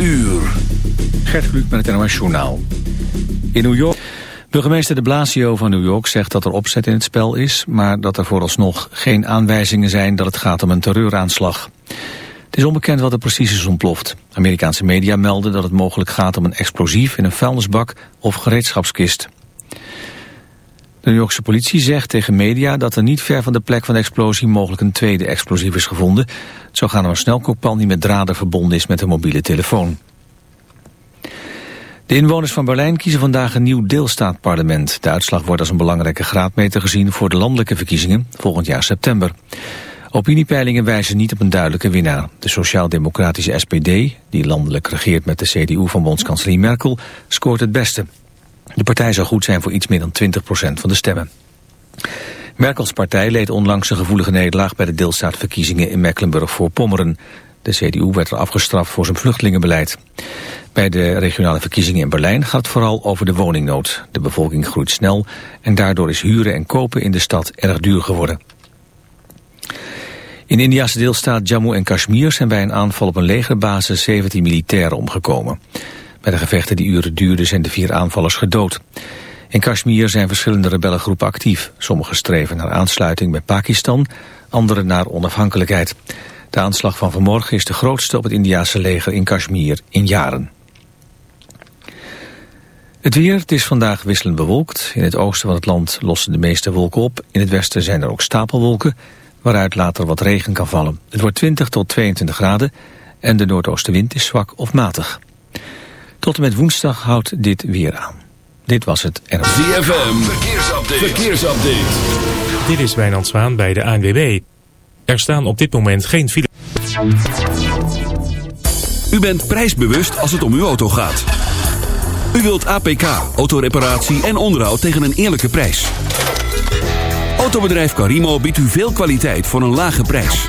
uur. Gert Kluk met het NOS Journaal. In New York... Burgemeester de Blasio van New York zegt dat er opzet in het spel is... maar dat er vooralsnog geen aanwijzingen zijn dat het gaat om een terreuraanslag. Het is onbekend wat er precies is ontploft. Amerikaanse media melden dat het mogelijk gaat om een explosief in een vuilnisbak of gereedschapskist. De New Yorkse politie zegt tegen media dat er niet ver van de plek van de explosie mogelijk een tweede explosief is gevonden. Zou gaan om een snelkookpan die met draden verbonden is met een mobiele telefoon. De inwoners van Berlijn kiezen vandaag een nieuw deelstaatparlement. De uitslag wordt als een belangrijke graadmeter gezien voor de landelijke verkiezingen volgend jaar september. Opiniepeilingen wijzen niet op een duidelijke winnaar. De sociaal-democratische SPD, die landelijk regeert met de CDU van bondskanselier Merkel, scoort het beste. De partij zou goed zijn voor iets meer dan 20% van de stemmen. Merkels partij leed onlangs een gevoelige nederlaag bij de deelstaatverkiezingen in Mecklenburg-Voorpommeren. De CDU werd er afgestraft voor zijn vluchtelingenbeleid. Bij de regionale verkiezingen in Berlijn gaat het vooral over de woningnood. De bevolking groeit snel en daardoor is huren en kopen in de stad erg duur geworden. In Indiase deelstaat Jammu en Kashmir zijn bij een aanval op een legerbasis 17 militairen omgekomen. Bij de gevechten die uren duurden zijn de vier aanvallers gedood. In Kashmir zijn verschillende rebellengroepen actief. Sommige streven naar aansluiting met Pakistan, andere naar onafhankelijkheid. De aanslag van vanmorgen is de grootste op het Indiase leger in Kashmir in jaren. Het weer, is vandaag wisselend bewolkt. In het oosten van het land lossen de meeste wolken op. In het westen zijn er ook stapelwolken, waaruit later wat regen kan vallen. Het wordt 20 tot 22 graden en de noordoostenwind is zwak of matig. Tot en met woensdag houdt dit weer aan. Dit was het NRC. ZFM, verkeersupdate. verkeersupdate. Dit is Wijnand Zwaan bij de ANWB. Er staan op dit moment geen file. U bent prijsbewust als het om uw auto gaat. U wilt APK, autoreparatie en onderhoud tegen een eerlijke prijs. Autobedrijf Carimo biedt u veel kwaliteit voor een lage prijs.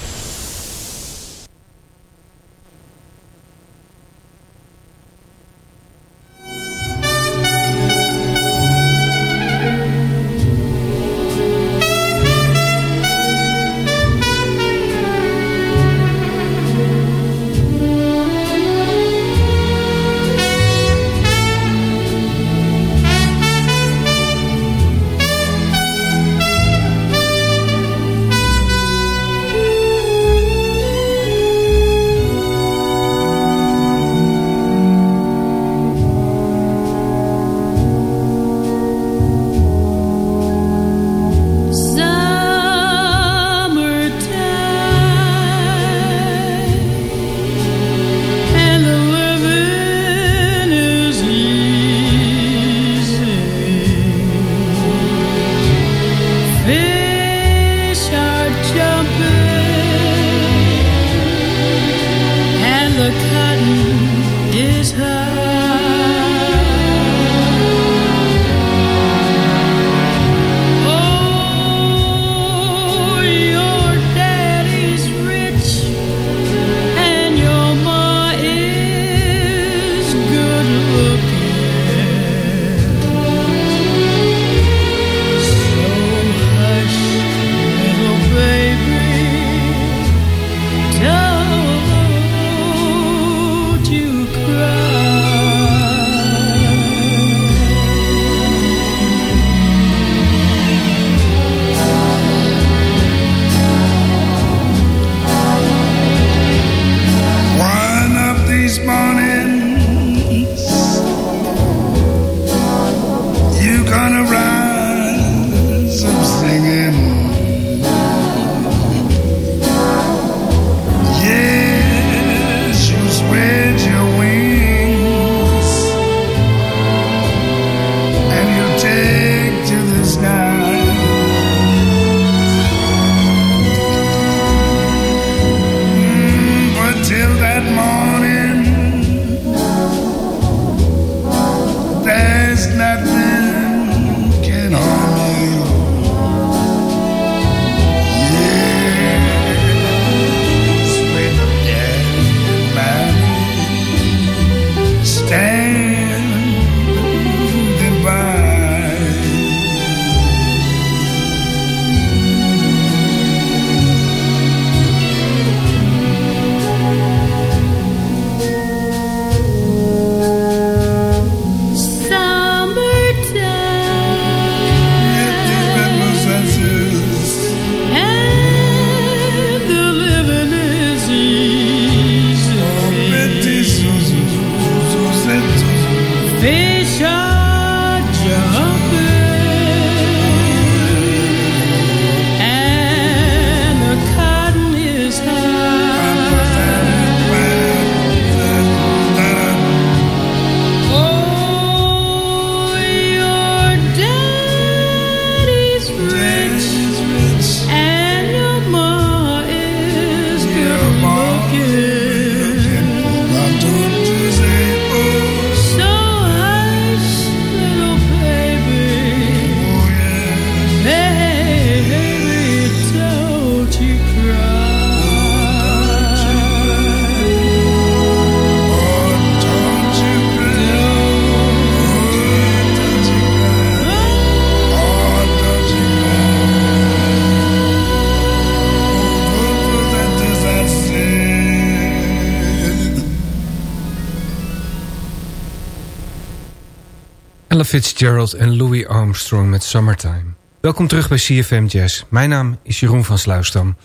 Fitzgerald en Louis Armstrong met Summertime. Welkom terug bij CFM Jazz. Mijn naam is Jeroen van Sluisdam.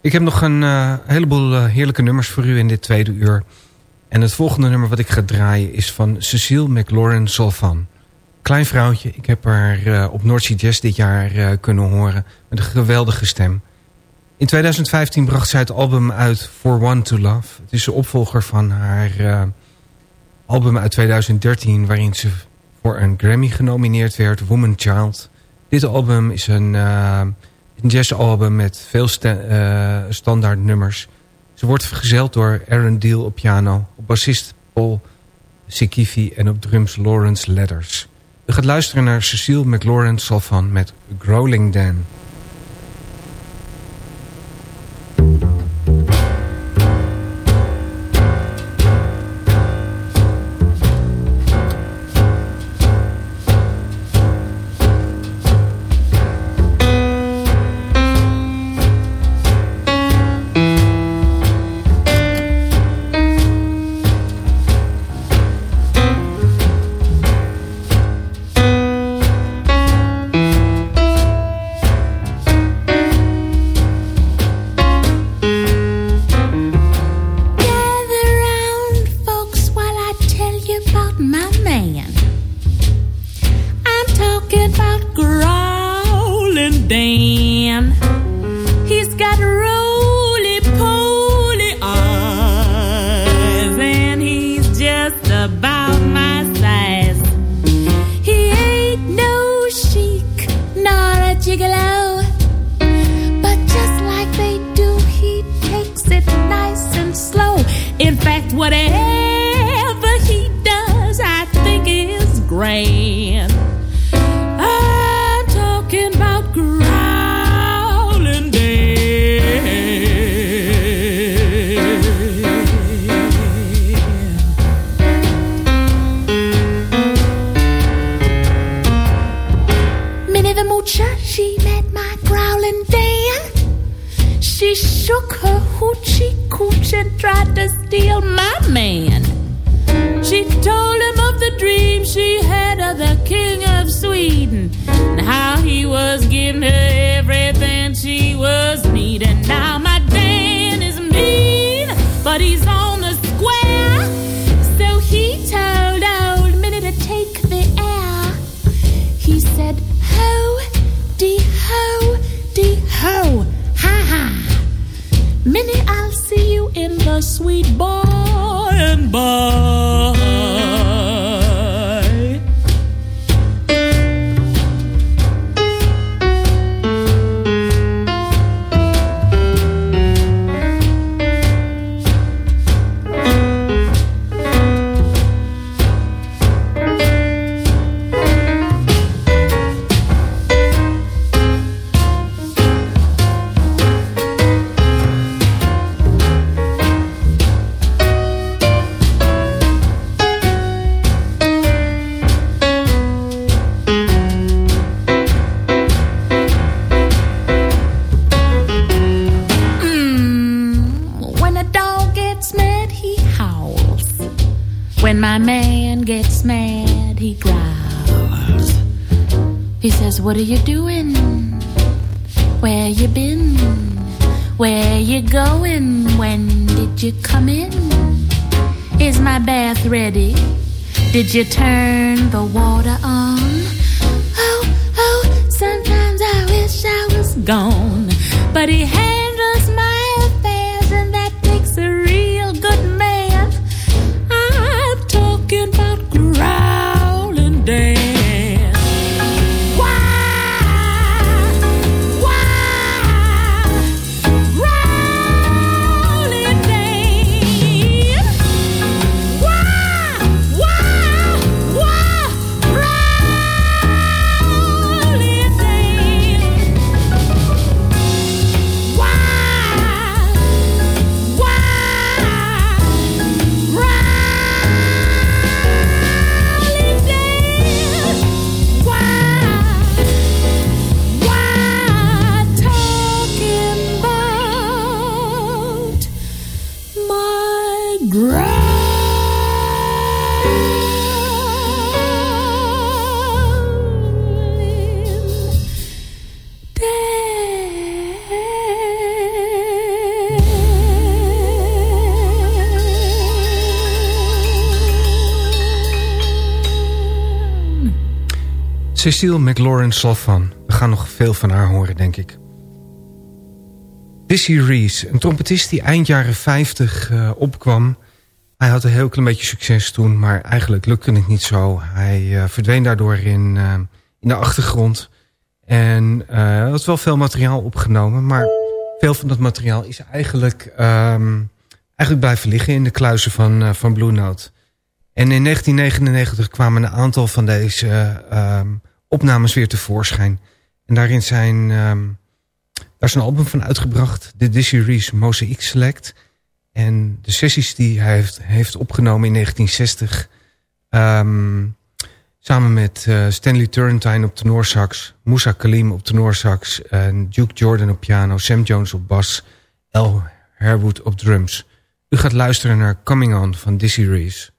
Ik heb nog een eh, heleboel eh, heerlijke nummers voor u in dit tweede uur. En het volgende nummer wat ik ga draaien is van Cecile McLaurin Solvan. Klein vrouwtje, ik heb haar eh, op Sea Jazz dit jaar kunnen horen. Met een geweldige stem. In 2015 bracht zij het album uit For One to Love. Het is de opvolger van haar album uit 2013... waarin ze voor een Grammy genomineerd werd, Woman Child. Dit album is een, uh, een jazzalbum met veel uh, standaard nummers. Ze wordt vergezeld door Aaron Deal op piano, op bassist Paul Sikifi en op drums Lawrence Letters. U gaat luisteren naar Cecile McLaurin Salvan met Growling Dan. Cecile McLaurin Slovan. We gaan nog veel van haar horen, denk ik. Dizzy Reese, een trompetist die eind jaren 50 eh, opkwam. Hij had een heel klein beetje succes toen, maar eigenlijk lukte het niet zo. Hij eh, verdween daardoor in, eh, in de achtergrond. En hij had wel veel materiaal opgenomen, maar veel van dat materiaal is eigenlijk, ehm, eigenlijk blijven liggen in de kluizen van, van Blue Note. En in 1999 kwamen een aantal van deze ehm, opnames weer tevoorschijn. En daarin zijn, ehm, daar is een album van uitgebracht, de Dizzy Reese Mosaic Select. En de sessies die hij heeft, heeft opgenomen in 1960... ehm, samen met eh, Stanley Turrentine op tenorsax... Moussa Kalim op tenorsax... en Duke Jordan op piano... Sam Jones op bas... L. Herwood op drums. U gaat luisteren naar Coming On van Dizzy Reese.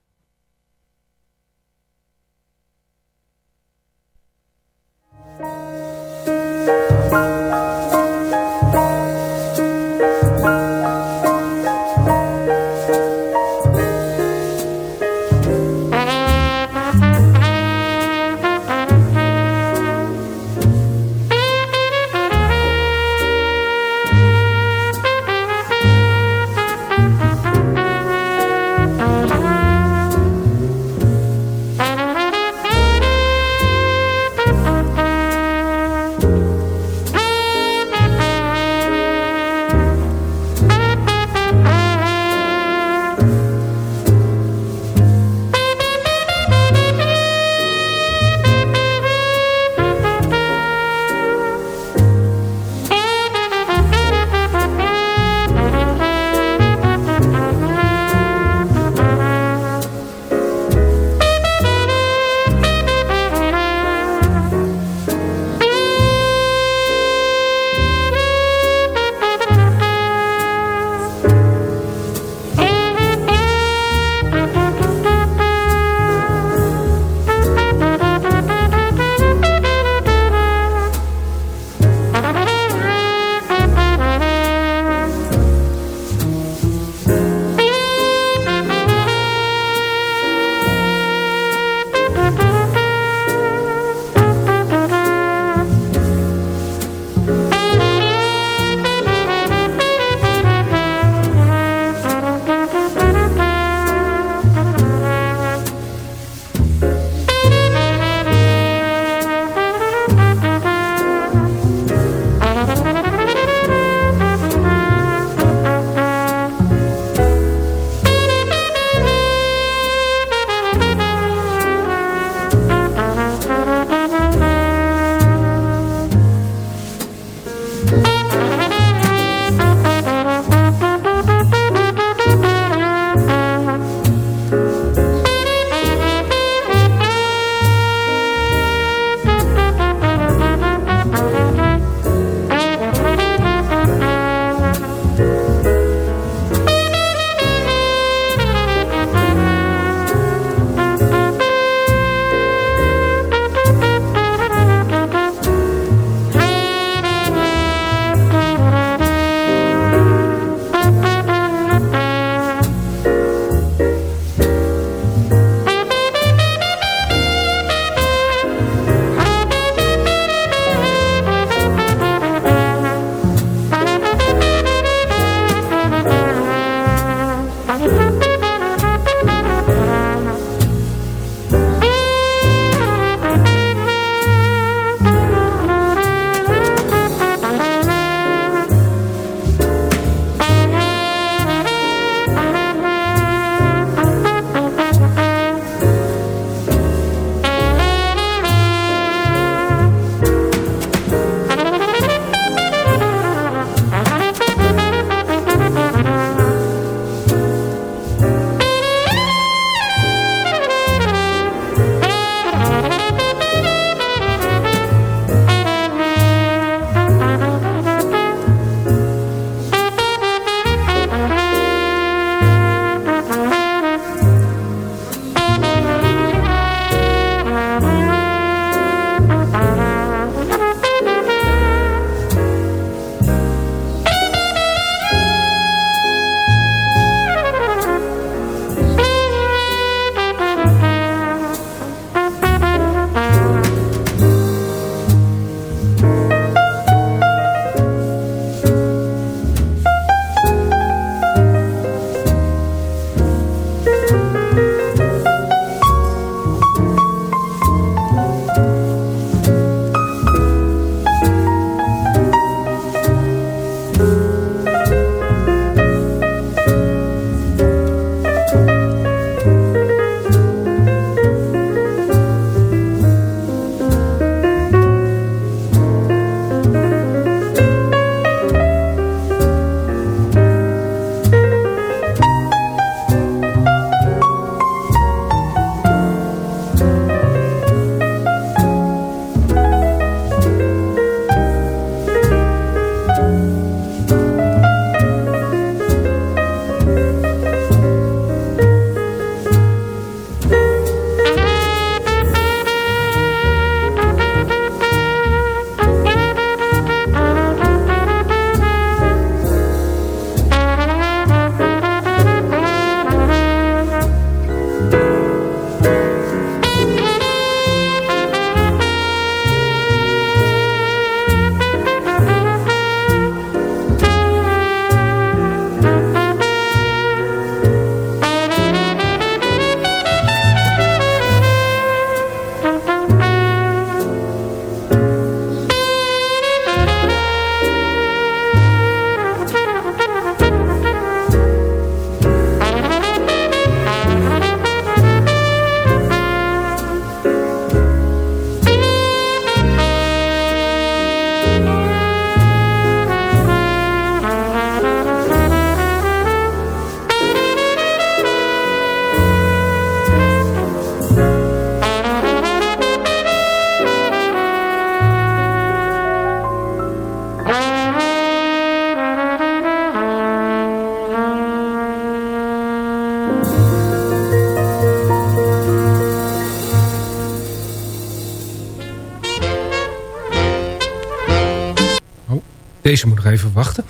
Deze moet nog even wachten.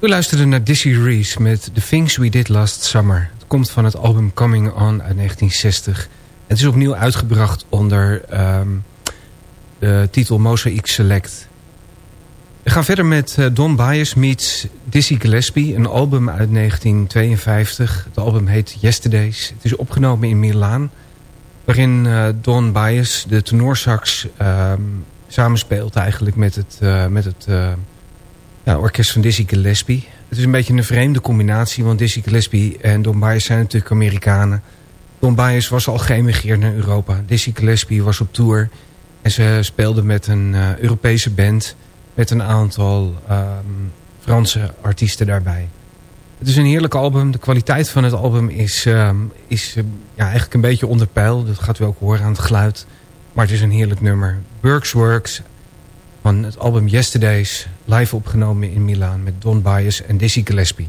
U luisterde naar Dizzy Reese met The Things We Did Last Summer. Het komt van het album Coming On uit 1960. Het is opnieuw uitgebracht onder ehm, de titel Mosaic Select. We gaan verder met uh, Don Bias meets Dizzy Gillespie, een album uit 1952. Het album heet Yesterdays. Het is opgenomen in Milaan, waarin uh, Don Bias de tenorsax um, samenspeelt eigenlijk met het, uh, met het ja, orkest van Dizzy Gillespie. Het is een beetje een vreemde combinatie, want Dizzy Gillespie en Don Bias zijn natuurlijk Amerikanen. Don Bias was al geëmigreerd naar Europa. Dizzy Gillespie was op tour en ze speelden met een Europese band met een aantal um, Franse artiesten daarbij. Het is een heerlijk album. De kwaliteit van het album is, um, is uh, ja, eigenlijk een beetje onder peil. Dat gaat u ook horen aan het geluid. Maar het is een heerlijk nummer. Burks Works van het album Yesterdays. Live opgenomen in Milaan met Don Bias en Dizzy Gillespie.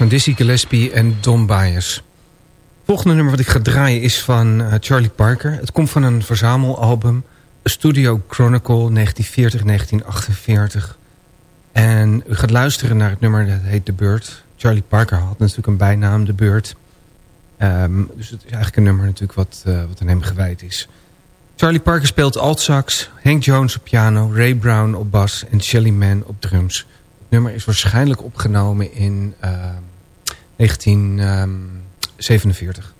Van Dizzy Gillespie en Don Byers. Het volgende nummer wat ik ga draaien is van uh, Charlie Parker. Het komt van een verzamelalbum. Studio Chronicle 1940-1948. En u gaat luisteren naar het nummer dat heet The Bird. Charlie Parker had natuurlijk een bijnaam, The Bird. Um, dus het is eigenlijk een nummer natuurlijk wat, uh, wat aan hem gewijd is. Charlie Parker speelt altsax, Hank Jones op piano, Ray Brown op bas en Shelly Man op drums. Het nummer is waarschijnlijk opgenomen in uh, 1947.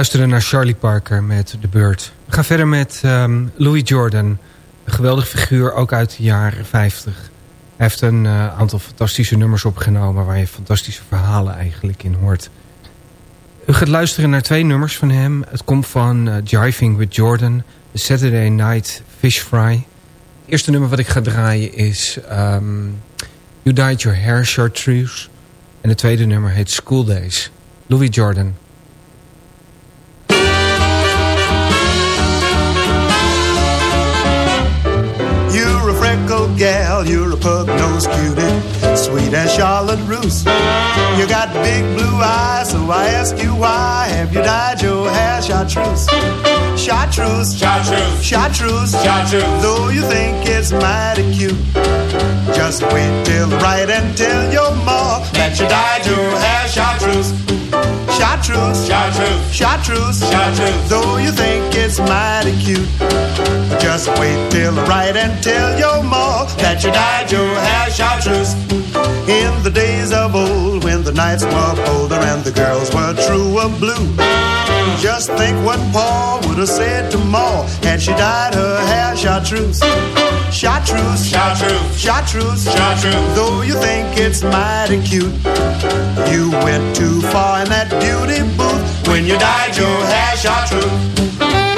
Luisteren naar Charlie Parker met The Bird. We gaan verder met um, Louis Jordan. Een geweldig figuur, ook uit de jaren 50. Hij heeft een uh, aantal fantastische nummers opgenomen... waar je fantastische verhalen eigenlijk in hoort. U gaat luisteren naar twee nummers van hem. Het komt van Jiving with Jordan, The Saturday Night Fish Fry. Het eerste nummer wat ik ga draaien is um, You Dyed Your Hair Chartreuse. En het tweede nummer heet School Days. Louis Jordan. Freckled gal, you're a pug-nosed cutie, sweet as Charlotte Russe. You got big blue eyes, so I ask you why have you dyed your hair chartreuse? Chartreuse, Chartreuse, chartreuse, Chartreuse. Though you think it's mighty cute, just wait till the right and tell your ma that you dyed your hair chartreuse. Chartreuse, Chartreuse, chartreuse, Chartreuse. Though you think it's mighty cute, just wait till the right and tell your ma that you dyed your hair chartreuse. In the days of old, when the nights were colder and the girls were true of blue. Just think what Paul would have said to Ma had she dyed her hair chartreuse. Chartreuse, Chartreuse, chartreuse, Chartreuse. Though you think it's mighty cute, you went too far in that beauty booth when you dyed your hair chartreuse.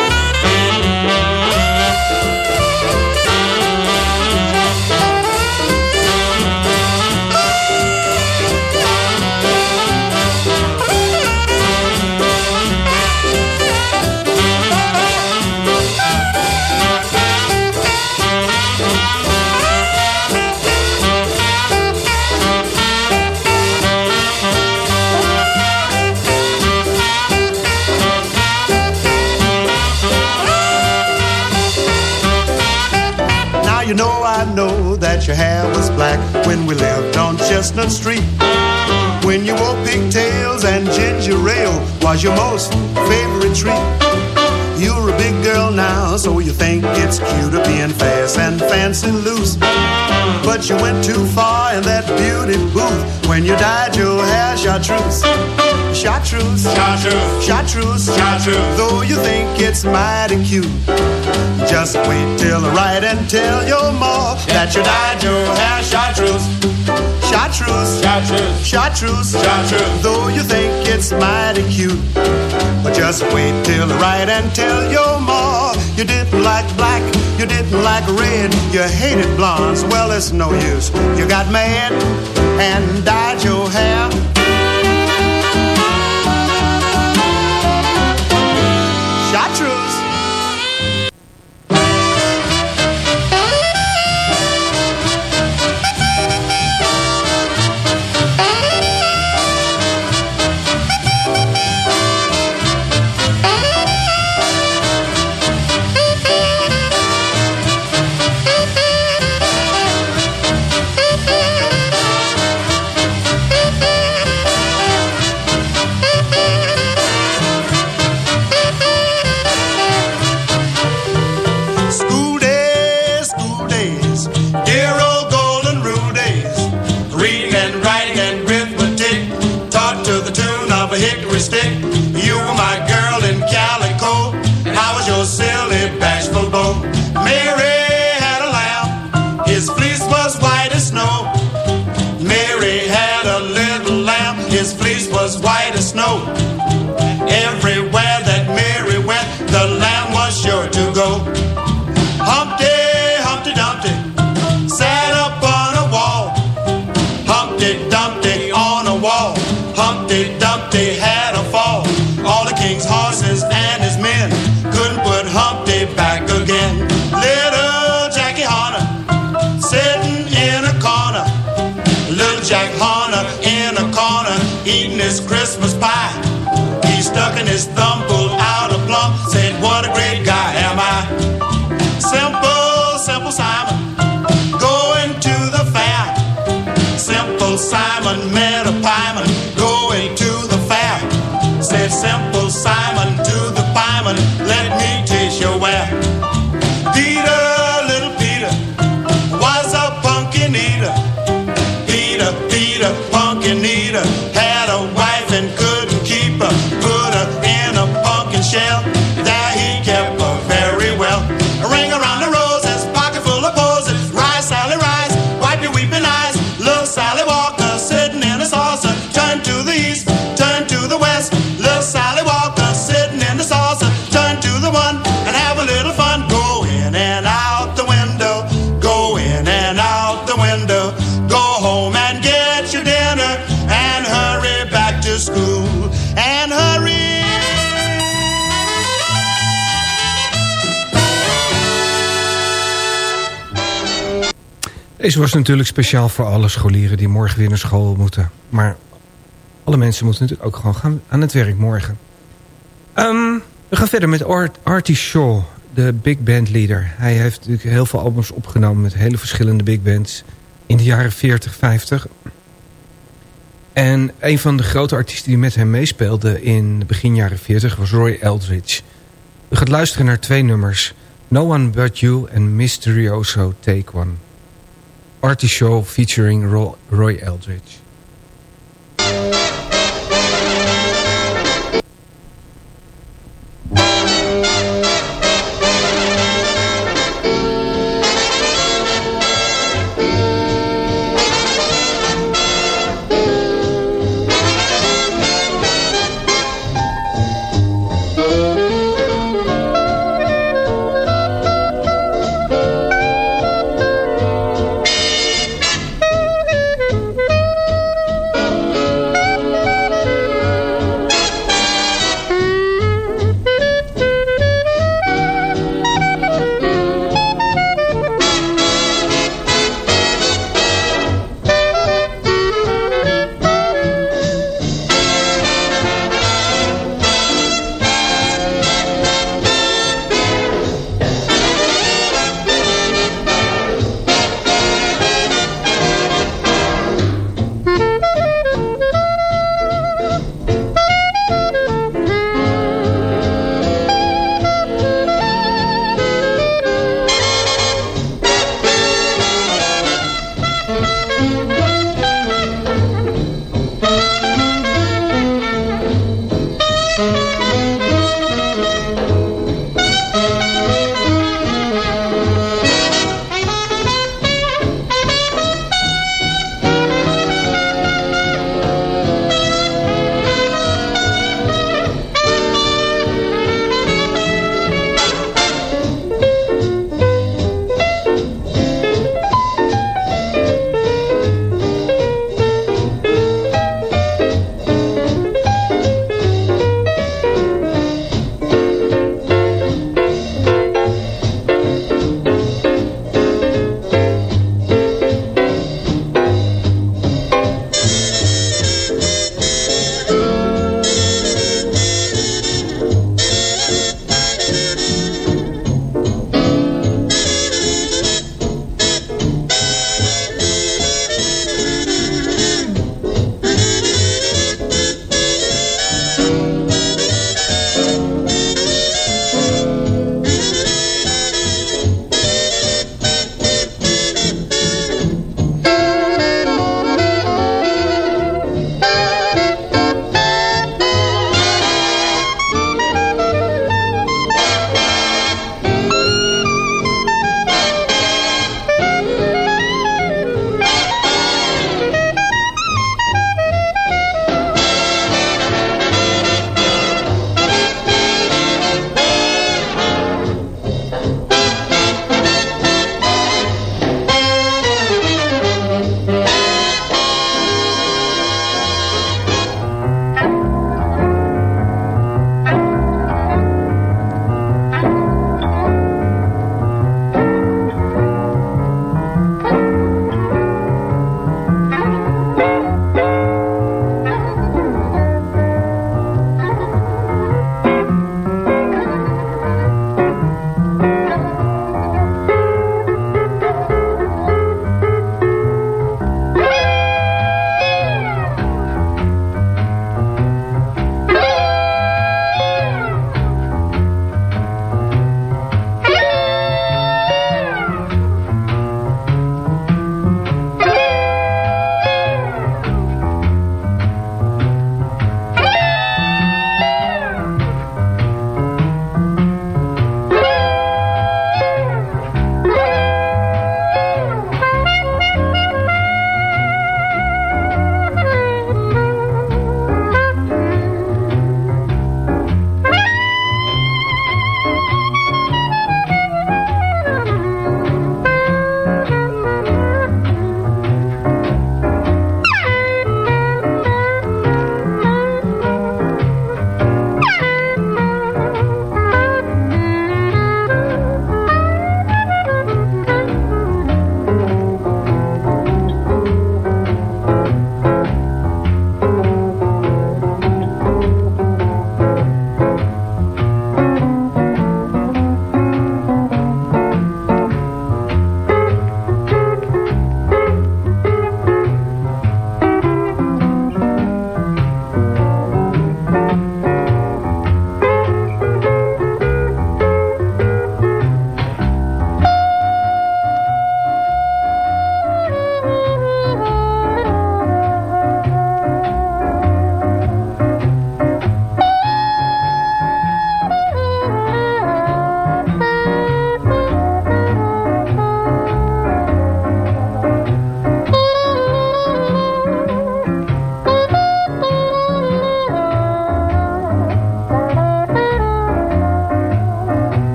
Know that your hair was black when we lived on Chestnut Street. When you wore pigtails and ginger ale was your most favorite treat. You're a big girl now, so you think it's cuter being fast and fancy loose. But you went too far in that beauty booth when you dyed your hair chartreuse. Chartreuse, Chartreuse, chartreuse, Chartreuse. Though you think it's mighty cute, just wait till the right and tell your ma that you dyed your hair chartreuse. Chartreuse, Chartreuse, chartreuse, Chartreuse. Though you think it's mighty cute, but just wait till the right and tell your ma you didn't like black, you didn't like red, you hated blondes. Well, it's no use. You got mad and dyed your hair. White as snow. Pie. He stuck in his thumb, Deze was natuurlijk speciaal voor alle scholieren die morgen weer naar school moeten. Maar alle mensen moeten natuurlijk ook gewoon gaan aan het werk morgen. Ehm, we gaan verder met Art, Artie Shaw, de big band leader. Hij heeft natuurlijk heel veel albums opgenomen met hele verschillende big bands in de jaren 40, 50. En een van de grote artiesten die met hem meespeelde in begin jaren 40 was Roy Eldridge. U gaat luisteren naar twee nummers. No One But You en Mysterioso Take One. Artie Show featuring Roy Eldridge.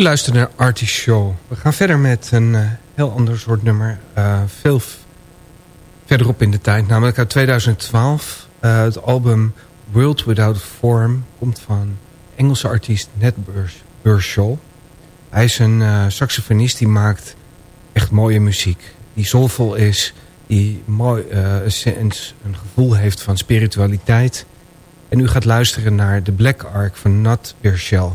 U luistert naar Artie Show. We gaan verder met een uh, heel ander soort nummer. Uh, veel verderop in de tijd, namelijk uit 2012. Uh, het album World Without Form komt van Engelse artiest Ned Burshaw. Hij is een saxofonist die maakt echt mooie muziek. Die soulvol is, die mooi, een, een gevoel heeft van spiritualiteit. En u gaat luisteren naar The Black Ark van Nat Burchell.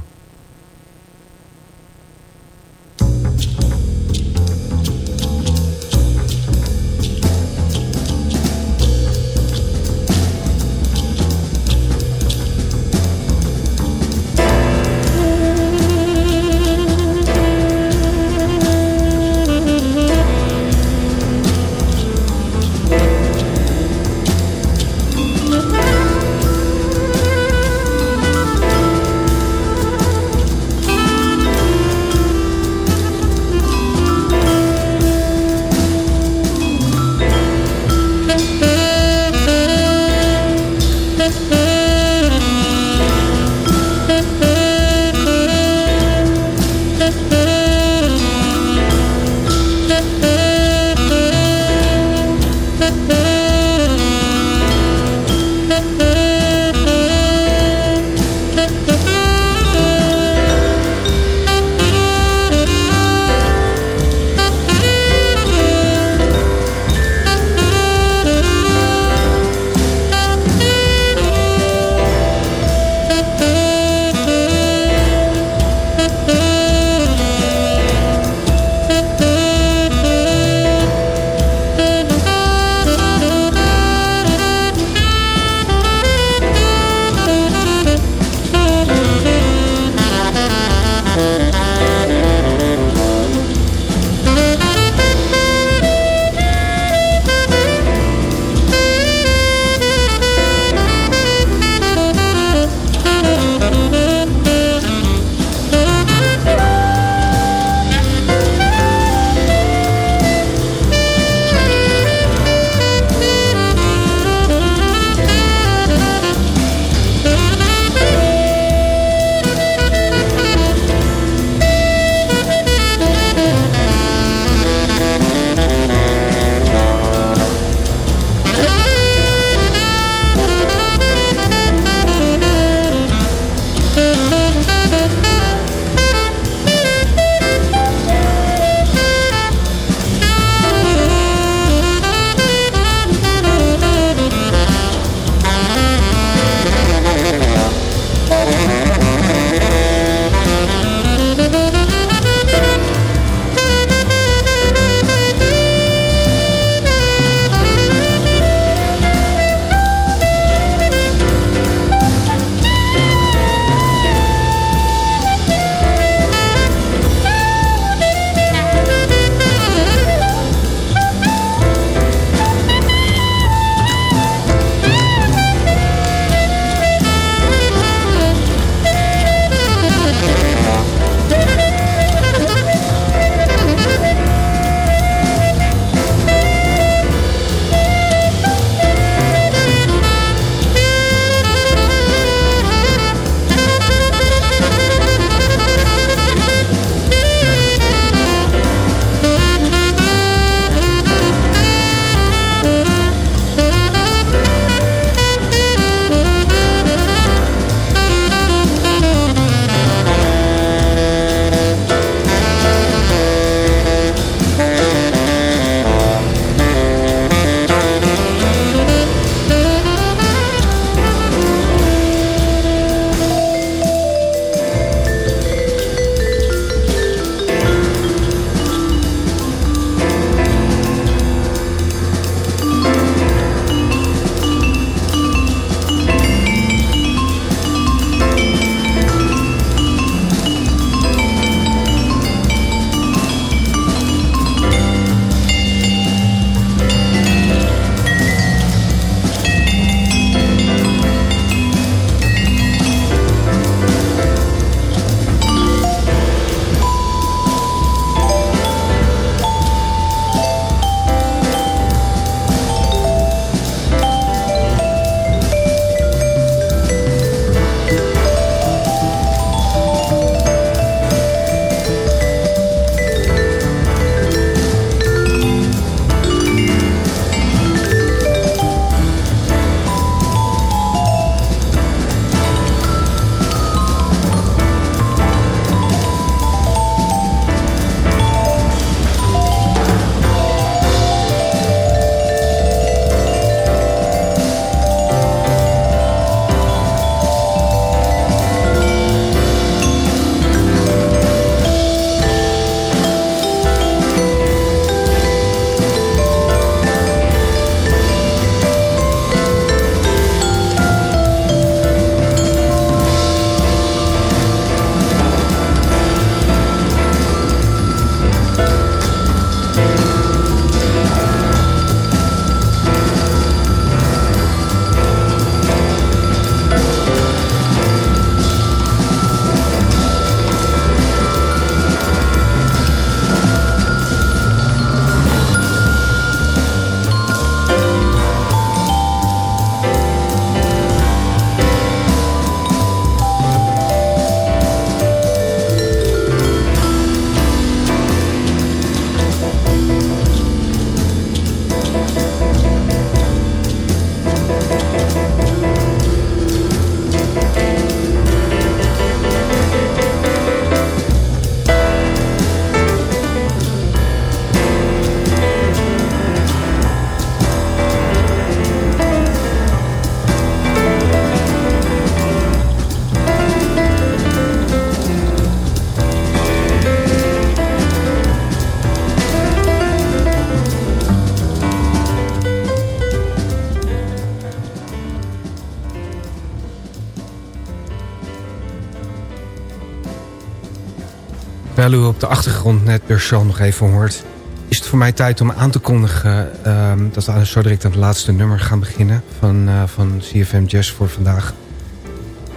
Terwijl u op de achtergrond net Berchal nog even hoort... is het voor mij tijd om aan te kondigen... ehm, dat we zo direct aan het laatste nummer gaan beginnen... van, eh, van CFM Jazz voor vandaag.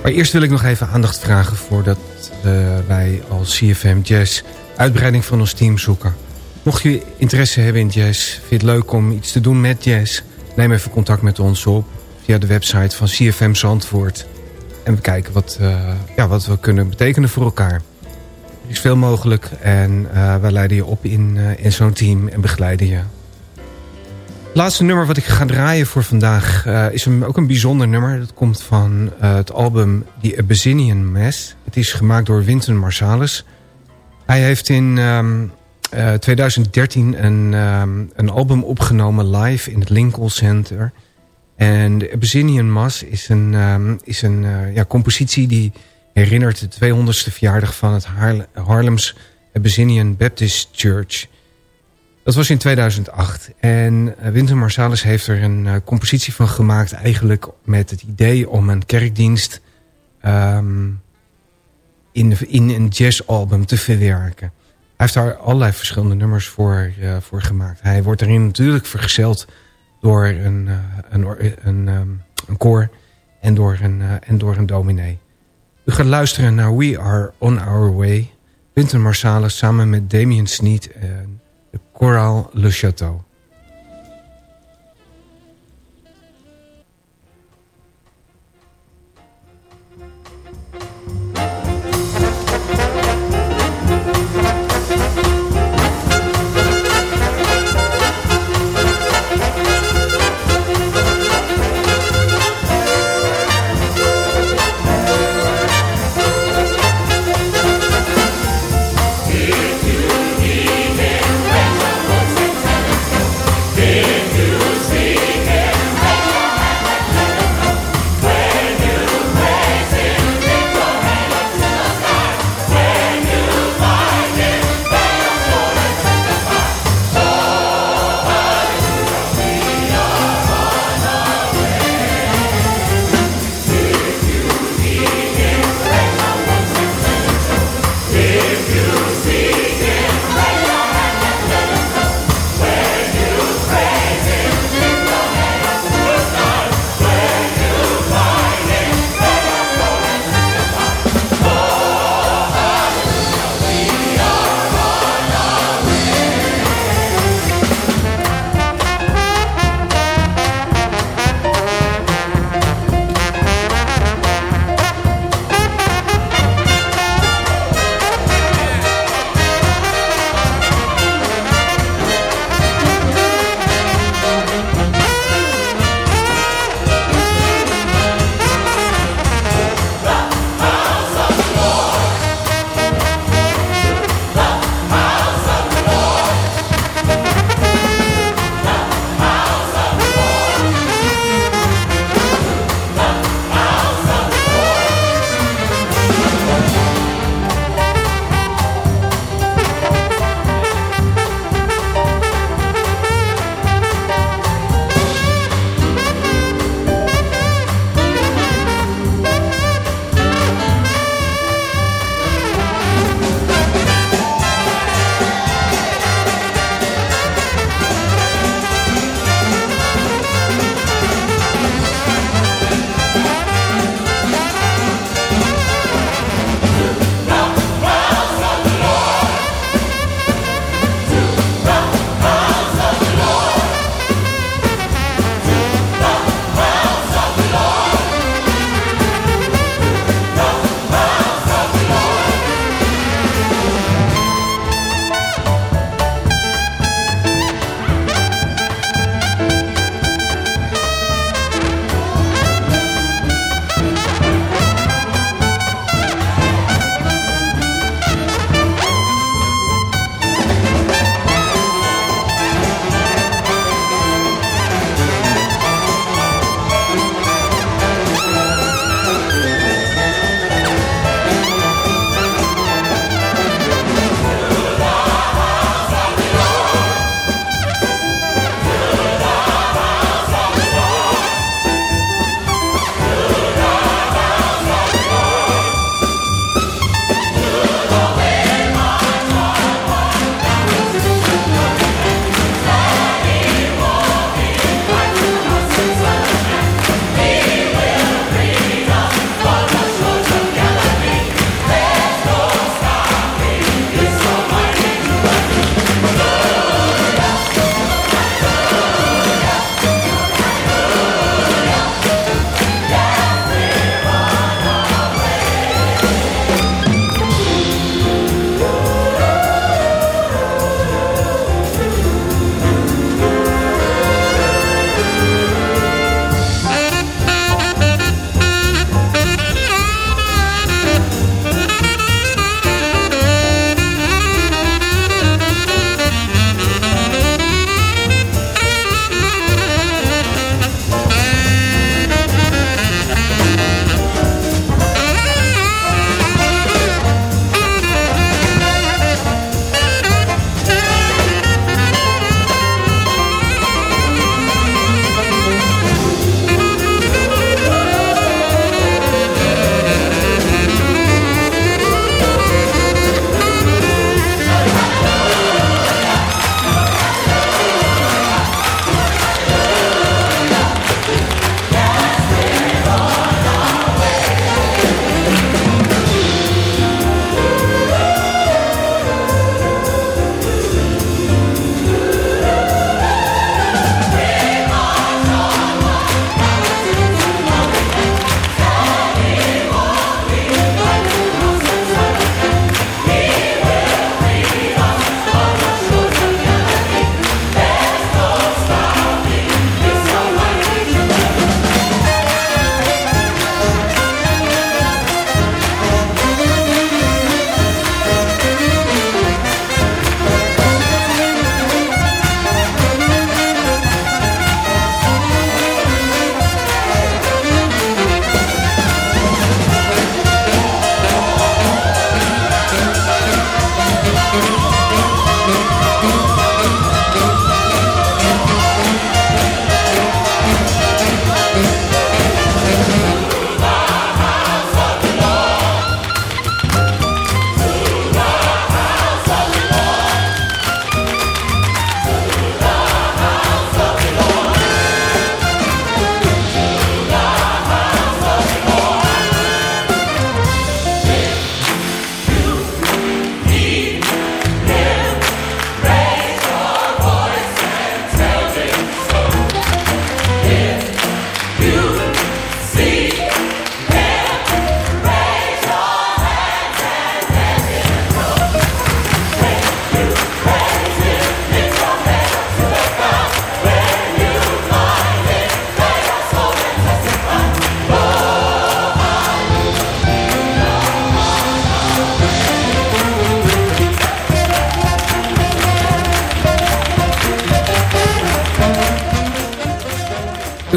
Maar eerst wil ik nog even aandacht vragen... voordat eh, wij als CFM Jazz uitbreiding van ons team zoeken. Mocht je interesse hebben in jazz... vind je het leuk om iets te doen met jazz... neem even contact met ons op... via de website van CFM Zandvoort... en bekijken wat, eh, ja, wat we kunnen betekenen voor elkaar... Is veel mogelijk en eh, wij leiden je op in, eh, in zo'n team en begeleiden je. Het laatste nummer wat ik ga draaien voor vandaag eh, is ook een bijzonder nummer. Dat komt van het album The Abyssinian Mass. Het is gemaakt door Winton Marsalis. Hij heeft in ehm, eh, 2013 een, ehm, een album opgenomen live in het Lincoln Center. En The Abyssinian Mass is een, ehm, is een ja, compositie die herinnert de 200ste verjaardag van het Haarlems Abyssinian Baptist Church. Dat was in 2008. En eh, Winter Marsalis heeft er een eh, compositie van gemaakt... eigenlijk met het idee om een kerkdienst... ehm, in, in een jazzalbum te verwerken. Hij heeft daar allerlei verschillende nummers voor, eh, voor gemaakt. Hij wordt erin natuurlijk vergezeld door een, eh, een, een, ehm, een koor... en door een, en door een dominee. U gaat luisteren naar We Are On Our Way. Winter Marsalis samen met Damien Sneed en de Choral Le Chateau.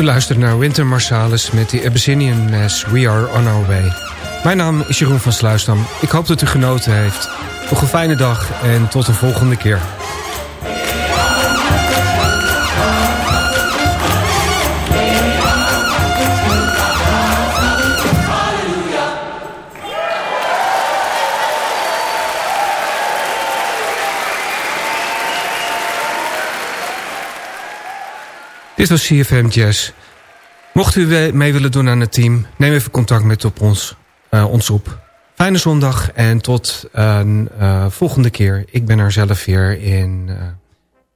U luistert naar Winter Marsalis met de Abyssinian Mass We Are On Our Way. Mijn naam is Jeroen van Sluisdam. Ik hoop dat u genoten heeft. Nog een fijne dag en tot een volgende keer. Dit was CFM Jazz. Mocht u we- mee willen doen aan het team, neem even contact met op ons, eh, ons op. Fijne zondag en tot een eh, volgende keer. Ik ben er zelf weer in, eh,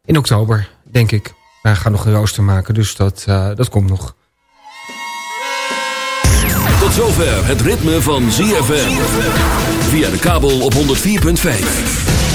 in oktober, denk ik. Wij gaan nog een rooster maken, dus dat, eh, dat komt nog. Tot zover het ritme van ZFM. Via de kabel op 104.5.